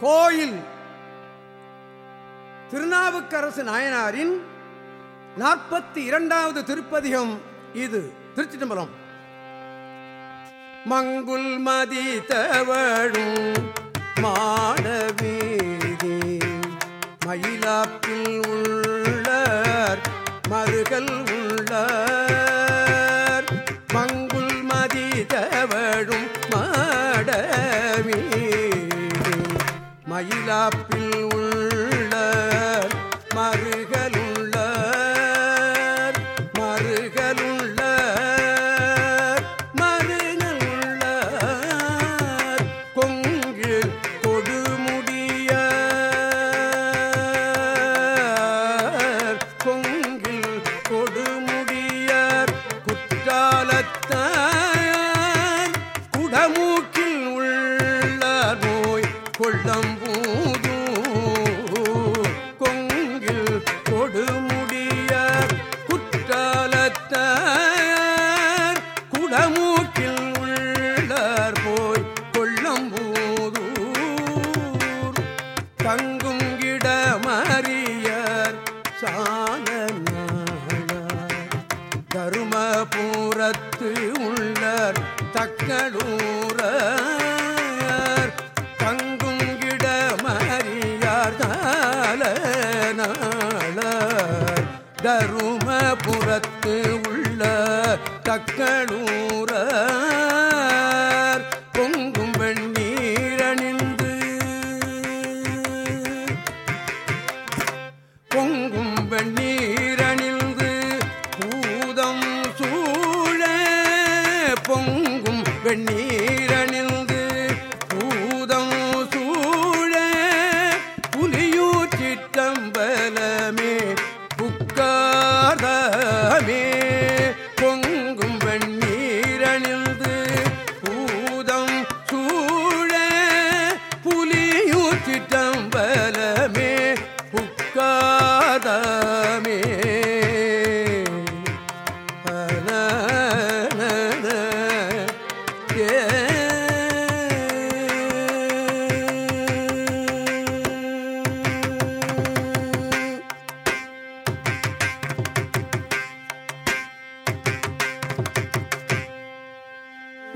கோயில். திருநாவுக்கரசு நாயனாரின் நாற்பத்தி இரண்டாவது திருப்பதிகம் இது. திருச்சி தம்பரம் மங்குல் மதி தவழும் மாடவீதி மயிலாப்ப மருகலுள்ள தக்களூரர் தங்குங்கிடமறியார் சால தருமபுரத்து உள்ள தக்களூரர் பதமே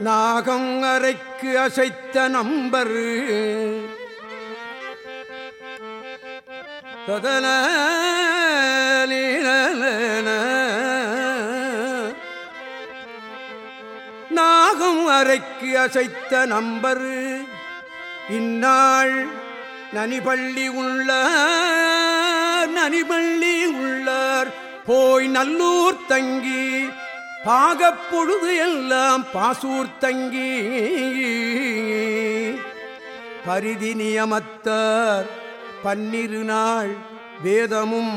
நாகம் அறைக்கு அசைத்த நம்பர். ததன நாகம் அரைக்கு அசைத்த நம்பர். இந்நாள் நனிபள்ளி உள்ளார் நனிபள்ளி உள்ளார். போய் நல்லூர் தங்கி பாகப்பொழுது எல்லாம் பாசூர் தங்கி. பரிதி நியமத்தார் பன்னிரு நாள் வேதமும்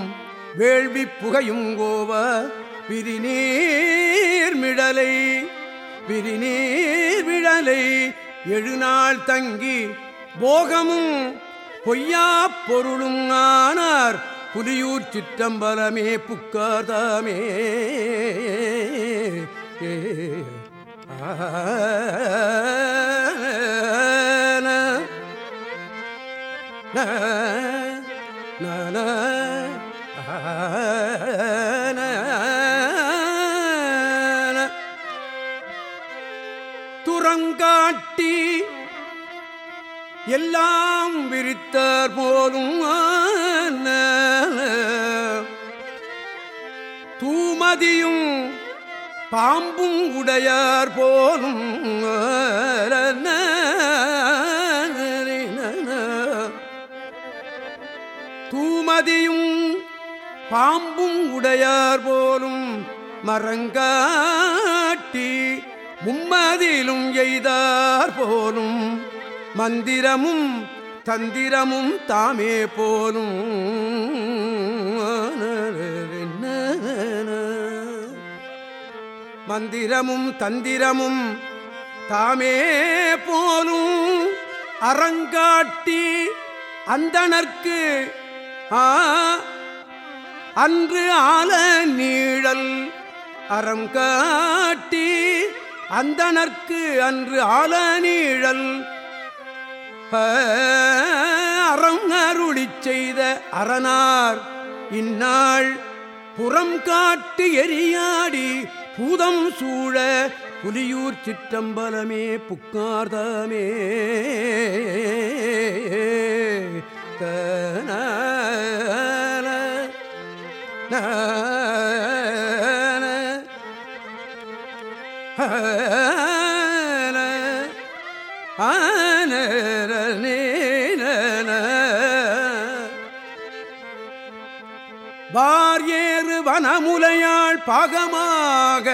வேள்வி புகையும் கோவ பிரிநீர் மிடலை பிரிநீர் மிடலை. எழுநாள் தங்கி போகமும் பொய்யா பொருளும் ஆனார் புலியூர் சிற்றம்பலமே புக்காதாமே ஆ துறங்காட்டி எல்லாம் விரித்தார் போலும் தூமதியும் பாம்பும் உடையார் போலும் தூமதியும் பாம்பும் உடையார் போலும் மரங்காட்டி மும்மதியிலும் எய்தார் போலும் மந்திரமும் தந்திரமும் தாமே போலும். மந்திரமும் தந்திரமும் தாமே போலும். அறங்காட்டி அந்தனர்க்கு அன்று ஆல நீழல் அறம் காட்டி அந்தனர்க்கு அன்று ஆல நீழல் அறம் அருளி செய்த அரணார் இந்நாள் புறம் காட்டு எரியாடி பூதம் சூழ புலியூர் சிற்றம்பலமே புக்கார்தமே. வார் வனமுலையாள் பாகமாக.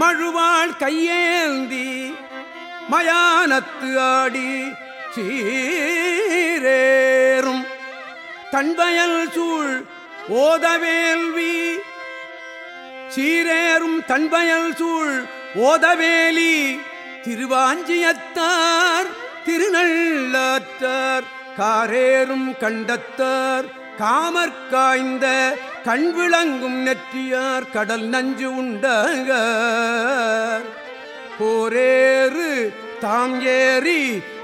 மழுவாள் கையேந்தி மயானத்து ஆடி சீரேறும். தன்வயல் சூழ் ஓதவேல்வி சீரேறும். தன்வயல் சூழ் ஓதவேலி திருவாஞ்சியத்தார் திருநள்ளாற்றார் காரேறும் கண்டத்தார் காமற்காய்ந்த கண் விளங்கும் நெற்றியார் கடல் நஞ்சு உண்டாக போரேறு தாம் ஏறி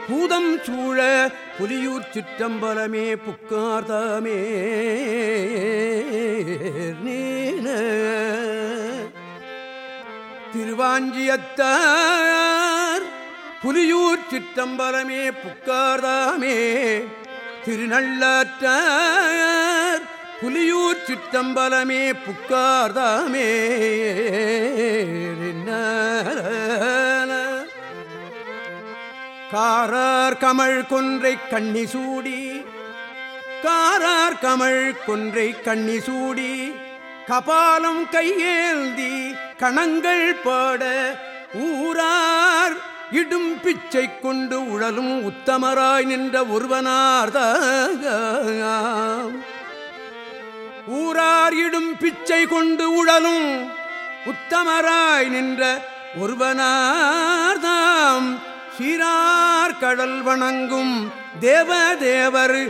பூதம் சூழ புலியூர் சிற்றம்பலமே புக்கார்தாமே நீன திருவாஞ்சியத்தார் புலியூர் சிற்றம்பலமே புக்கார்தாமே திருநள்ளாற்றார் புலியூர் சிற்றம்பலமே புக்கார்தாமே காரார் கமல் கொன்றை கண்ணி சூடி காரார் கமல் கொன்றை கண்ணி சூடி கபாலம் கையேந்தி கணங்கள் பாட ஊரார் இடும் பிச்சை கொண்டு உழலும் உத்தமராய் நின்ற ஒருவனார்தான் ஊரார் இடும் பிச்சை கொண்டு உழலும் உத்தமராய் நின்ற ஒருவனார்தாம். சீரார் கடல் வணங்கும் தேவ தேவர்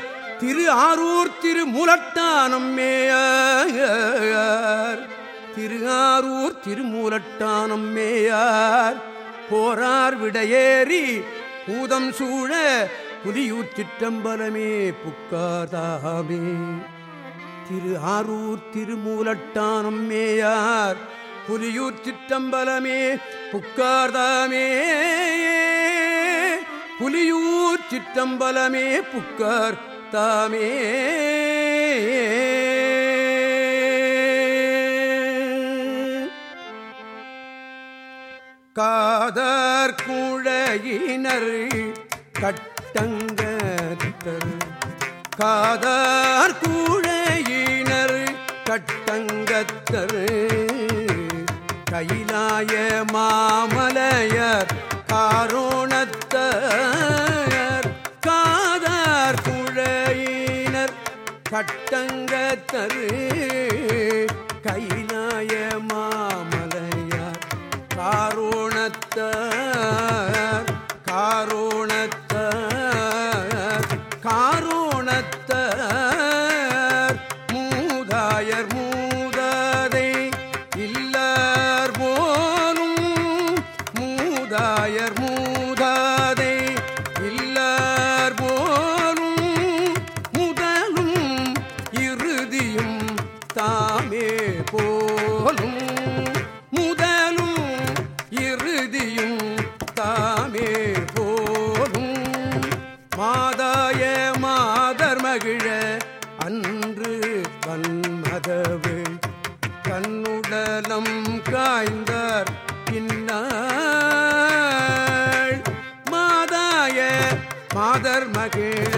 திரு ஆரூர் திரு மூலட்டானம் மேயார். திரு ஆரூர் திருமூலட்டானம் மேயார். போரார் விடையேறி பூதம் சூழ புலியூர் சிற்றம்பலமே புக்காதாமே. திரு ஆரூர் திருமூலட்டானம் மேயார் புலியூர் சிற்றம்பலமே புக்கார்தாமே. புலியூர் சிற்றம்பலமே புக்கார் தாமே காதர் குழையினர் கட்டங்கத்தர் காதார் கூழையினர் கட்டங்கத்தர் கைலாய மாமலையர் காரோணத்தர். காதார் குழையினர் கட்டங்கத்தர் கைலாய மாமலையர் காரோ காரோணத்தர் கீழ